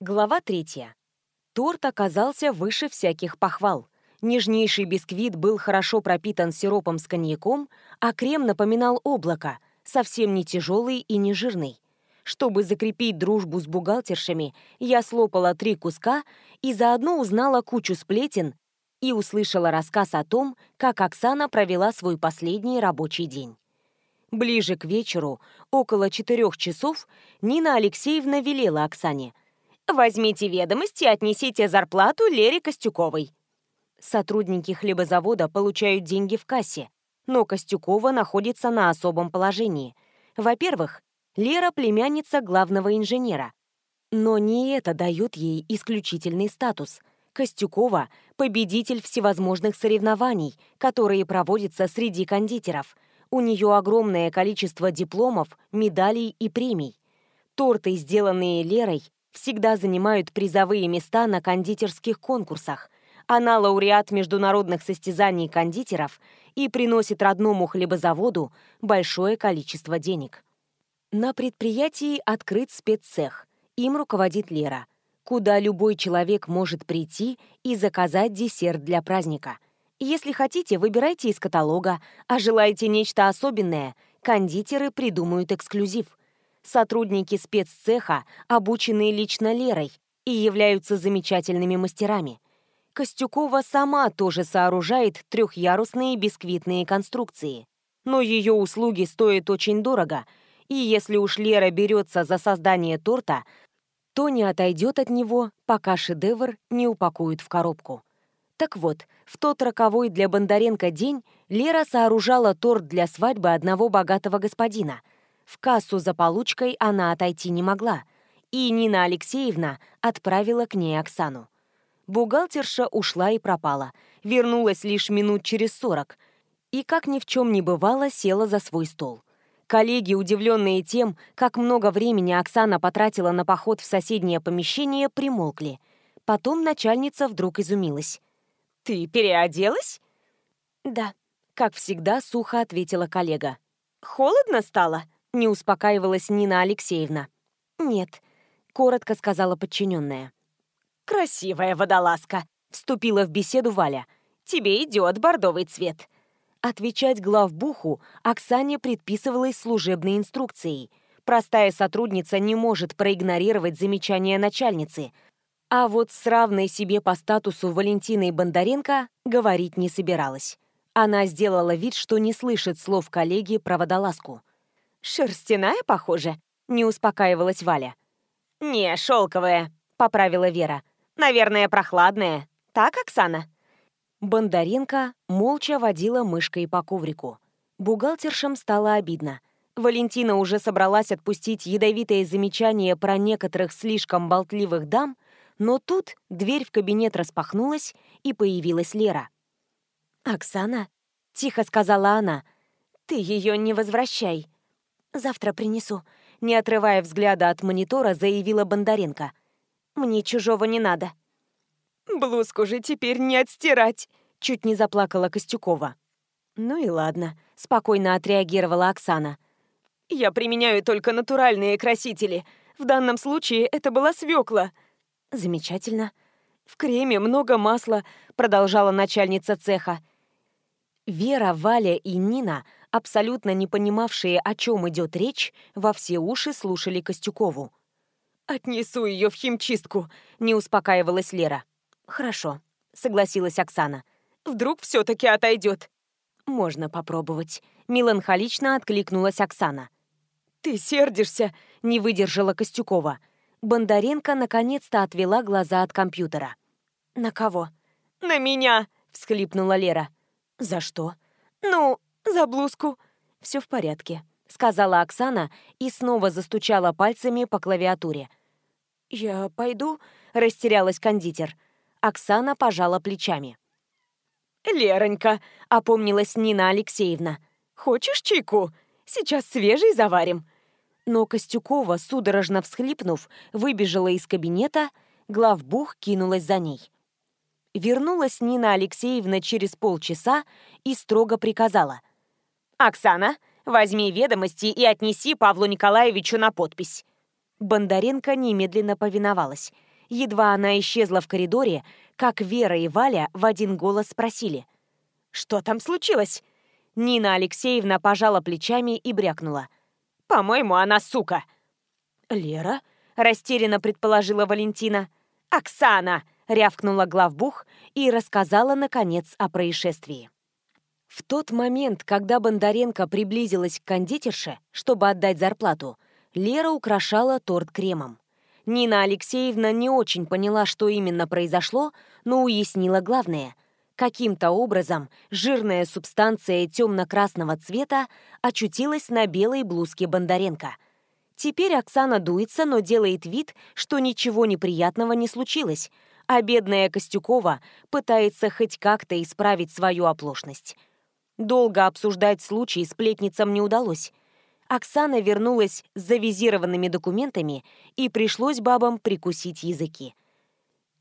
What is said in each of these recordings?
Глава третья. Торт оказался выше всяких похвал. Нежнейший бисквит был хорошо пропитан сиропом с коньяком, а крем напоминал облако, совсем не тяжелый и не жирный. Чтобы закрепить дружбу с бухгалтершами, я слопала три куска и заодно узнала кучу сплетен и услышала рассказ о том, как Оксана провела свой последний рабочий день. Ближе к вечеру, около четырех часов, Нина Алексеевна велела Оксане «Возьмите ведомости и отнесите зарплату Лере Костюковой». Сотрудники хлебозавода получают деньги в кассе, но Костюкова находится на особом положении. Во-первых, Лера – племянница главного инженера. Но не это дает ей исключительный статус. Костюкова – победитель всевозможных соревнований, которые проводятся среди кондитеров. У нее огромное количество дипломов, медалей и премий. Торты, сделанные Лерой, всегда занимают призовые места на кондитерских конкурсах – она лауреат международных состязаний кондитеров и приносит родному хлебозаводу большое количество денег. На предприятии открыт спеццех. Им руководит Лера, куда любой человек может прийти и заказать десерт для праздника. Если хотите, выбирайте из каталога, а желаете нечто особенное, кондитеры придумают эксклюзив. Сотрудники спеццеха обучены лично Лерой и являются замечательными мастерами – Костюкова сама тоже сооружает трехъярусные бисквитные конструкции. Но ее услуги стоят очень дорого, и если уж Лера берется за создание торта, то не отойдет от него, пока шедевр не упакуют в коробку. Так вот, в тот роковой для Бондаренко день Лера сооружала торт для свадьбы одного богатого господина. В кассу за получкой она отойти не могла, и Нина Алексеевна отправила к ней Оксану. Бухгалтерша ушла и пропала. Вернулась лишь минут через сорок. И, как ни в чем не бывало, села за свой стол. Коллеги, удивленные тем, как много времени Оксана потратила на поход в соседнее помещение, примолкли. Потом начальница вдруг изумилась. «Ты переоделась?» «Да», — как всегда сухо ответила коллега. «Холодно стало?» — не успокаивалась Нина Алексеевна. «Нет», — коротко сказала подчиненная. «Красивая водолазка», — вступила в беседу Валя. «Тебе идет бордовый цвет». Отвечать главбуху Оксане предписывалось служебной инструкцией. Простая сотрудница не может проигнорировать замечания начальницы. А вот с равной себе по статусу Валентиной Бондаренко говорить не собиралась. Она сделала вид, что не слышит слов коллеги про водолазку. «Шерстяная, похоже?» — не успокаивалась Валя. «Не, шелковая», — поправила Вера. Наверное, прохладная. Так, Оксана?» Бондаренко молча водила мышкой по коврику. Бухгалтершам стало обидно. Валентина уже собралась отпустить ядовитое замечание про некоторых слишком болтливых дам, но тут дверь в кабинет распахнулась, и появилась Лера. «Оксана?» — тихо сказала она. «Ты ее не возвращай. Завтра принесу», — не отрывая взгляда от монитора, заявила Бондаренко. Мне чужого не надо. Блузку же теперь не отстирать, чуть не заплакала Костюкова. Ну и ладно, спокойно отреагировала Оксана. Я применяю только натуральные красители. В данном случае это была свекла. Замечательно. В креме много масла, продолжала начальница цеха. Вера, Валя и Нина, абсолютно не понимавшие, о чем идет речь, во все уши слушали Костюкову. «Отнесу ее в химчистку», — не успокаивалась Лера. «Хорошо», — согласилась Оксана. «Вдруг все-таки отойдет». «Можно попробовать», — меланхолично откликнулась Оксана. «Ты сердишься?» — не выдержала Костюкова. Бондаренко наконец-то отвела глаза от компьютера. «На кого?» «На меня!» — всхлипнула Лера. «За что?» «Ну, за блузку». «Все в порядке», — сказала Оксана и снова застучала пальцами по клавиатуре. «Я пойду?» – растерялась кондитер. Оксана пожала плечами. «Леронька», – опомнилась Нина Алексеевна. «Хочешь чайку? Сейчас свежий заварим». Но Костюкова, судорожно всхлипнув, выбежала из кабинета, главбух кинулась за ней. Вернулась Нина Алексеевна через полчаса и строго приказала. «Оксана, возьми ведомости и отнеси Павлу Николаевичу на подпись». Бондаренко немедленно повиновалась. Едва она исчезла в коридоре, как Вера и Валя в один голос спросили. «Что там случилось?» Нина Алексеевна пожала плечами и брякнула. «По-моему, она сука!» «Лера?» – растерянно предположила Валентина. «Оксана!» – рявкнула главбух и рассказала, наконец, о происшествии. В тот момент, когда Бондаренко приблизилась к кондитерше, чтобы отдать зарплату, Лера украшала торт кремом. Нина Алексеевна не очень поняла, что именно произошло, но уяснила главное. Каким-то образом жирная субстанция темно-красного цвета очутилась на белой блузке Бондаренко. Теперь Оксана дуется, но делает вид, что ничего неприятного не случилось, а бедная Костюкова пытается хоть как-то исправить свою оплошность. Долго обсуждать случай сплетницам не удалось. Оксана вернулась с завизированными документами, и пришлось бабам прикусить языки.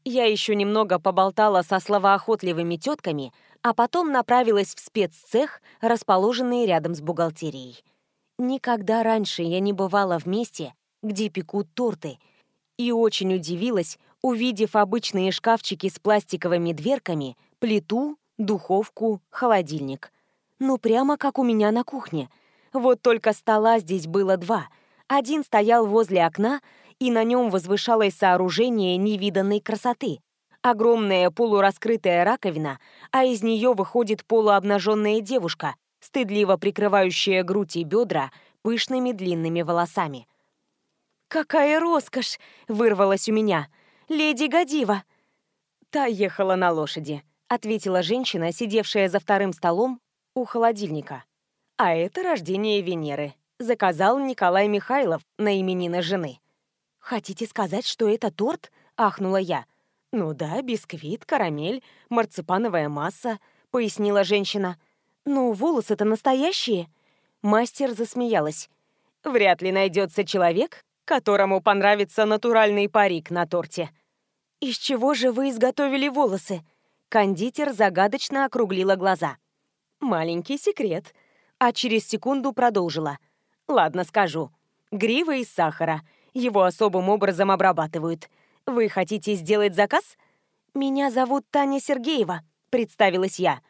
Я еще немного поболтала со словоохотливыми тетками, а потом направилась в спеццех, расположенный рядом с бухгалтерией. Никогда раньше я не бывала в месте, где пекут торты, и очень удивилась, увидев обычные шкафчики с пластиковыми дверками, плиту, духовку, холодильник. Ну, прямо как у меня на кухне — вот только стола здесь было два. Один стоял возле окна, и на нем возвышалось сооружение невиданной красоты. Огромная полураскрытая раковина, а из нее выходит полуобнаженная девушка, стыдливо прикрывающая грудь и бедра пышными длинными волосами. «Какая роскошь!» — вырвалась у меня. «Леди Годива!» «Та ехала на лошади», — ответила женщина, сидевшая за вторым столом у холодильника. А это рождение Венеры. Заказал Николай Михайлов на именины жены. «Хотите сказать, что это торт?» – ахнула я. «Ну да, бисквит, карамель, марципановая масса», – пояснила женщина. «Ну, волосы-то настоящие?» Мастер засмеялась. «Вряд ли найдется человек, которому понравится натуральный парик на торте». «Из чего же вы изготовили волосы?» Кондитер загадочно округлила глаза. «Маленький секрет», а через секунду продолжила. «Ладно, скажу. Грива из сахара. Его особым образом обрабатывают. Вы хотите сделать заказ?» «Меня зовут Таня Сергеева», — представилась я.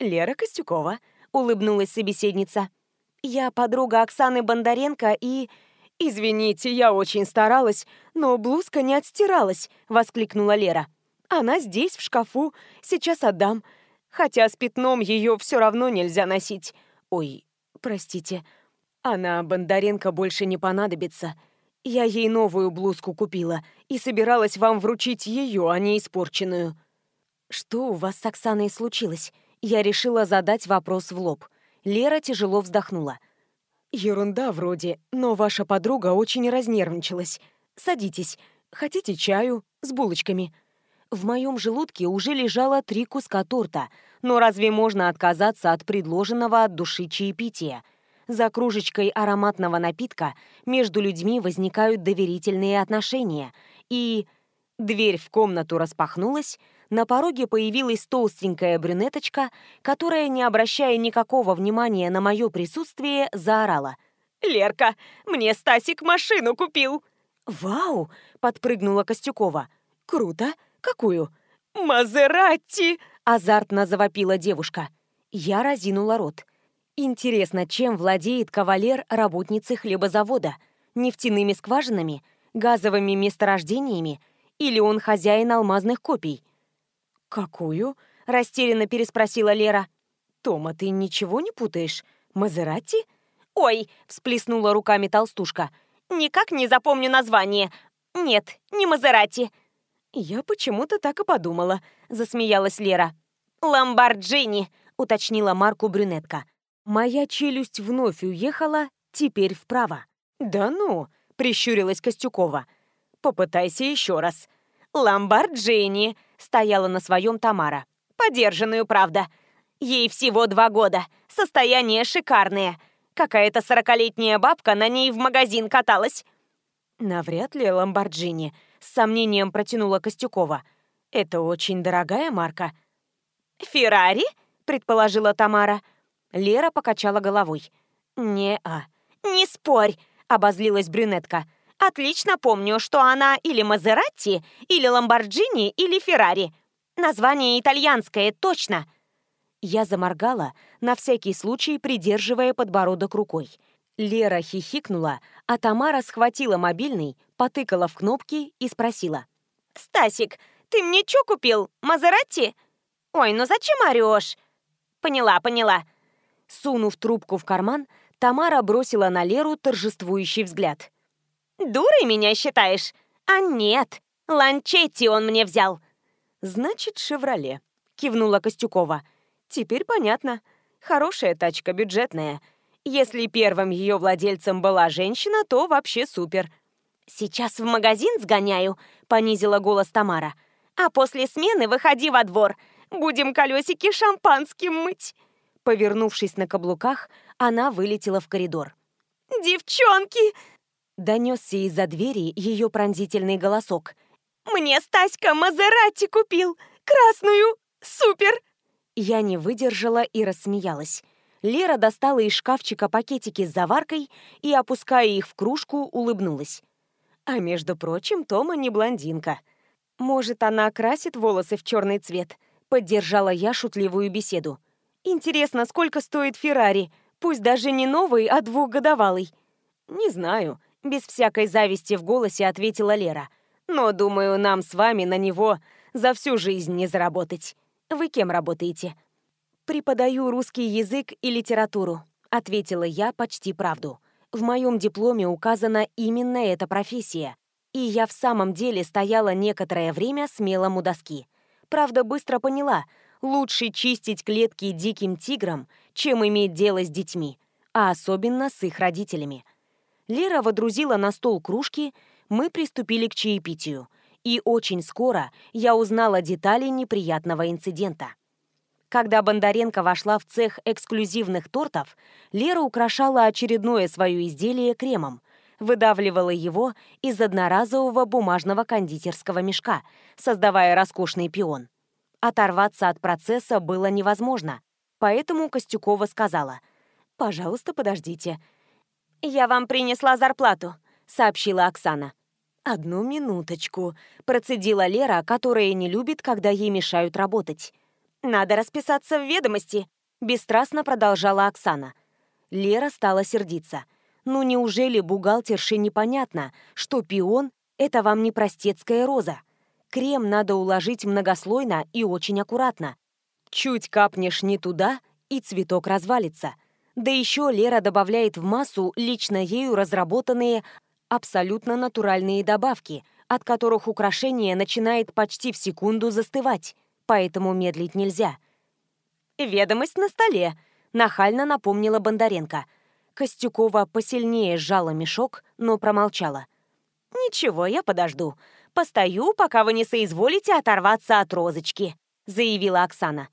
«Лера Костюкова», — улыбнулась собеседница. «Я подруга Оксаны Бондаренко и...» «Извините, я очень старалась, но блузка не отстиралась», — воскликнула Лера. «Она здесь, в шкафу, сейчас отдам. Хотя с пятном ее все равно нельзя носить. Ой, простите. Она, Бондаренко, больше не понадобится. Я ей новую блузку купила и собиралась вам вручить ее, а не испорченную. Что у вас с Оксаной случилось? Я решила задать вопрос в лоб. Лера тяжело вздохнула. Ерунда вроде, но ваша подруга очень разнервничалась. Садитесь. Хотите чаю с булочками? В моем желудке уже лежало три куска торта, но разве можно отказаться от предложенного от души чаепития? За кружечкой ароматного напитка между людьми возникают доверительные отношения, и... Дверь в комнату распахнулась, на пороге появилась толстенькая брюнеточка, которая, не обращая никакого внимания на мое присутствие, заорала. «Лерка, мне Стасик машину купил!» «Вау!» — подпрыгнула Костюкова. «Круто! Какую?» «Мазератти!» — азартно завопила девушка. Я разинула рот. Интересно, чем владеет кавалер работницы хлебозавода? Нефтяными скважинами? Газовыми месторождениями? Или он хозяин алмазных копий? «Какую?» — растерянно переспросила Лера. «Тома, ты ничего не путаешь? Мазератти?» «Ой!» — всплеснула руками толстушка. «Никак не запомню название. Нет, не Мазератти. «Я почему-то так и подумала», — засмеялась Лера. «Ламборджини», — уточнила марку брюнетка. Моя челюсть вновь уехала, теперь вправо. «Да ну», — прищурилась Костюкова. «Попытайся еще раз». «Ламборджини», — стояла на своем Тамара. «Подержанную, правда. Ей всего два года. Состояние шикарное. Какая-то сорокалетняя бабка на ней в магазин каталась». «Навряд ли Ламборджини», с сомнением протянула Костюкова. «Это очень дорогая марка». «Феррари?» — предположила Тамара. Лера покачала головой. «Не-а». «Не спорь!» — обозлилась брюнетка. Отлично помню, что она или Мазератти, или Ламборджини, или Феррари. Название итальянское, точно. Я заморгала, на всякий случай придерживая подбородок рукой. Лера хихикнула, а Тамара схватила мобильный, потыкала в кнопки и спросила. «Стасик, ты мне что купил? Мазератти?» «Ой, ну зачем орешь?» «Поняла, поняла». Сунув трубку в карман, Тамара бросила на Леру торжествующий взгляд. «Дурой меня считаешь? А нет, Ланчетти он мне взял». «Значит, «Шевроле», — кивнула Костюкова. «Теперь понятно. Хорошая тачка, бюджетная. Если первым ее владельцем была женщина, то вообще супер». «Сейчас в магазин сгоняю», — понизила голос Тамара. «А после смены выходи во двор. Будем колесики шампанским мыть». Повернувшись на каблуках, она вылетела в коридор. «Девчонки!» Донесся из-за двери ее пронзительный голосок. «Мне Стаська Мазерати купил! Красную! Супер!» Я не выдержала и рассмеялась. Лера достала из шкафчика пакетики с заваркой и, опуская их в кружку, улыбнулась. А между прочим, Тома не блондинка. Может, она красит волосы в черный цвет? Поддержала я шутливую беседу. Интересно, сколько стоит Феррари? Пусть даже не новый, а двухгодовалый. Не знаю. Без всякой зависти в голосе ответила Лера. Но, думаю, нам с вами на него за всю жизнь не заработать. Вы кем работаете? Преподаю русский язык и литературу, ответила я почти правду. В моем дипломе указана именно эта профессия. И я в самом деле стояла некоторое время смелом у доски. Правда, быстро поняла, лучше чистить клетки диким тиграм, чем иметь дело с детьми, а особенно с их родителями. Лера водрузила на стол кружки, мы приступили к чаепитию, и очень скоро я узнала детали неприятного инцидента. Когда Бондаренко вошла в цех эксклюзивных тортов, Лера украшала очередное свое изделие кремом, выдавливала его из одноразового бумажного кондитерского мешка, создавая роскошный пион. Оторваться от процесса было невозможно, поэтому Костюкова сказала «Пожалуйста, подождите, «Я вам принесла зарплату», — сообщила Оксана. «Одну минуточку», — процедила Лера, которая не любит, когда ей мешают работать. «Надо расписаться в ведомости», — бесстрастно продолжала Оксана. Лера стала сердиться. «Ну неужели бухгалтерше непонятно, что пион — это вам не простецкая роза? Крем надо уложить многослойно и очень аккуратно. Чуть капнешь не туда, и цветок развалится». Да еще Лера добавляет в массу лично ею разработанные абсолютно натуральные добавки, от которых украшение начинает почти в секунду застывать, поэтому медлить нельзя. «Ведомость на столе», — нахально напомнила Бондаренко. Костюкова посильнее сжала мешок, но промолчала. «Ничего, я подожду. Постою, пока вы не соизволите оторваться от розочки», — заявила Оксана.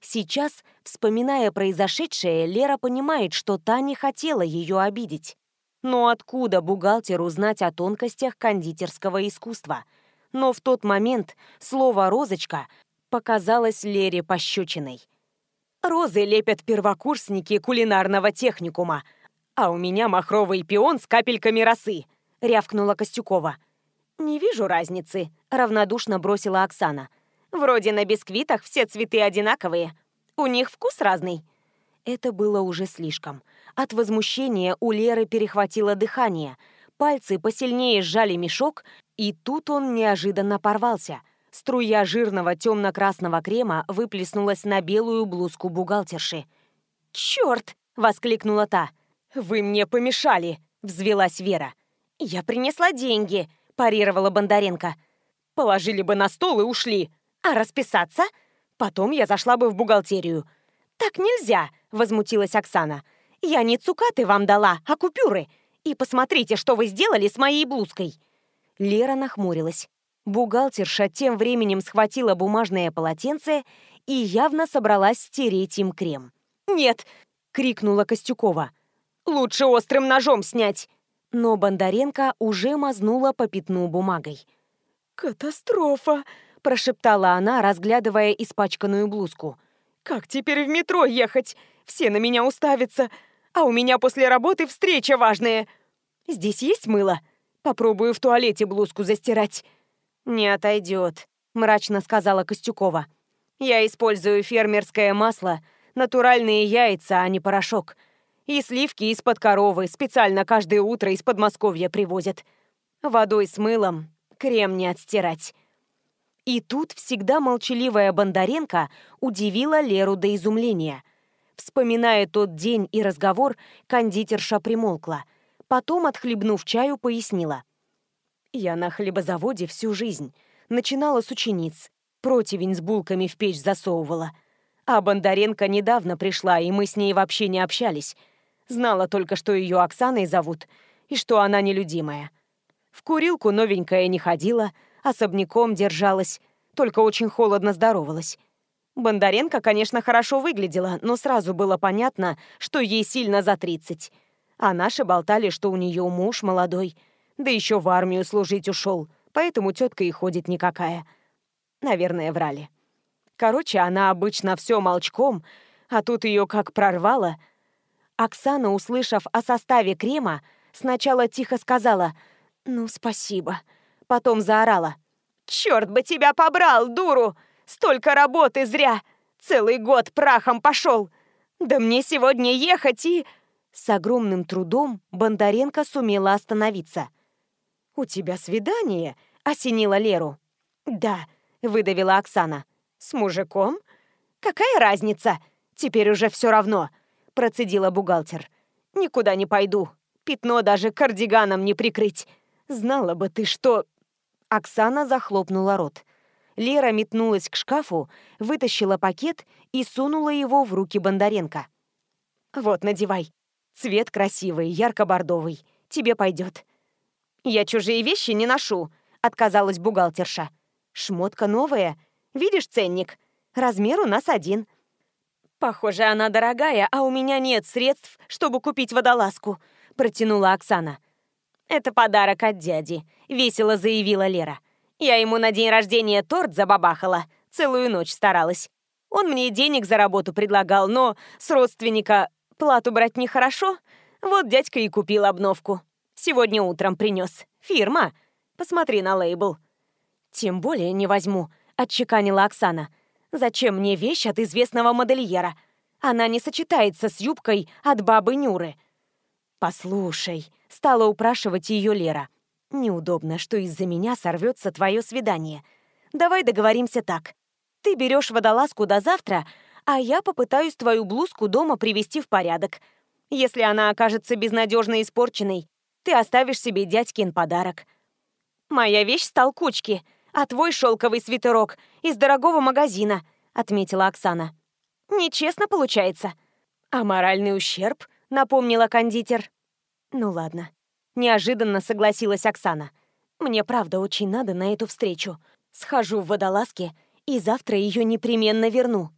Сейчас, вспоминая произошедшее, Лера понимает, что та не хотела ее обидеть. Но откуда бухгалтеру знать о тонкостях кондитерского искусства? Но в тот момент слово «розочка» показалось Лере пощечиной. «Розы лепят первокурсники кулинарного техникума, а у меня махровый пион с капельками росы», — рявкнула Костюкова. «Не вижу разницы», — равнодушно бросила Оксана. Вроде на бисквитах все цветы одинаковые. У них вкус разный. Это было уже слишком. От возмущения у Леры перехватило дыхание. Пальцы посильнее сжали мешок, и тут он неожиданно порвался. Струя жирного темно-красного крема выплеснулась на белую блузку бухгалтерши. «Черт!» — воскликнула та. «Вы мне помешали!» — взвелась Вера. «Я принесла деньги!» — парировала Бондаренко. «Положили бы на стол и ушли!» А расписаться? Потом я зашла бы в бухгалтерию. Так нельзя, возмутилась Оксана. Я не цукаты вам дала, а купюры. И посмотрите, что вы сделали с моей блузкой. Лера нахмурилась. Бухгалтерша тем временем схватила бумажное полотенце и явно собралась стереть им крем. «Нет!» — крикнула Костюкова. «Лучше острым ножом снять!» Но Бондаренко уже мазнула по пятну бумагой. «Катастрофа!» прошептала она, разглядывая испачканную блузку. «Как теперь в метро ехать? Все на меня уставятся, а у меня после работы встреча важная. Здесь есть мыло?» Попробую в туалете блузку застирать». «Не отойдет», — мрачно сказала Костюкова. «Я использую фермерское масло, натуральные яйца, а не порошок. И сливки из-под коровы специально каждое утро из Подмосковья привозят. Водой с мылом крем не отстирать». И тут всегда молчаливая Бондаренко удивила Леру до изумления. Вспоминая тот день и разговор, кондитерша примолкла. Потом, отхлебнув чаю, пояснила. «Я на хлебозаводе всю жизнь. Начинала с учениц. Противень с булками в печь засовывала. А Бондаренко недавно пришла, и мы с ней вообще не общались. Знала только, что ее Оксаной зовут, и что она нелюдимая. В курилку новенькая не ходила, особняком держалась, только очень холодно здоровалась. Бондаренко, конечно, хорошо выглядела, но сразу было понятно, что ей сильно за 30. А наши болтали, что у нее муж молодой, да еще в армию служить ушел, поэтому тетка и ходит никакая. Наверное, врали. Короче, она обычно все молчком, а тут ее как прорвало. Оксана, услышав о составе крема, сначала тихо сказала «Ну, спасибо», Потом заорала. «Черт бы тебя побрал, дуру! Столько работы зря! Целый год прахом пошел! Да мне сегодня ехать и...» С огромным трудом Бондаренко сумела остановиться. «У тебя свидание?» — осенила Леру. «Да», — выдавила Оксана. «С мужиком?» «Какая разница? Теперь уже все равно», — процедила бухгалтер. «Никуда не пойду. Пятно даже кардиганом не прикрыть. Знала бы ты, что...» Оксана захлопнула рот. Лера метнулась к шкафу, вытащила пакет и сунула его в руки Бондаренко. «Вот, надевай. Цвет красивый, ярко-бордовый. Тебе пойдет». «Я чужие вещи не ношу», — отказалась бухгалтерша. «Шмотка новая. Видишь ценник? Размер у нас один». «Похоже, она дорогая, а у меня нет средств, чтобы купить водолазку», — протянула Оксана. «Это подарок от дяди», — весело заявила Лера. «Я ему на день рождения торт забабахала, целую ночь старалась. Он мне денег за работу предлагал, но с родственника плату брать нехорошо. Вот дядька и купил обновку. Сегодня утром принес. Фирма. Посмотри на лейбл». «Тем более не возьму», — отчеканила Оксана. «Зачем мне вещь от известного модельера? Она не сочетается с юбкой от бабы Нюры». «Послушай», — стала упрашивать ее Лера. «Неудобно, что из-за меня сорвется твое свидание. Давай договоримся так. Ты берешь водолазку до завтра, а я попытаюсь твою блузку дома привести в порядок. Если она окажется безнадежно испорченной, ты оставишь себе дядькин подарок. Моя вещь с толкучки, а твой шелковый свитерок из дорогого магазина», — отметила Оксана. «Нечестно получается». «А моральный ущерб?» — напомнила кондитер. «Ну ладно». Неожиданно согласилась Оксана. «Мне правда очень надо на эту встречу. Схожу в водолазке и завтра ее непременно верну».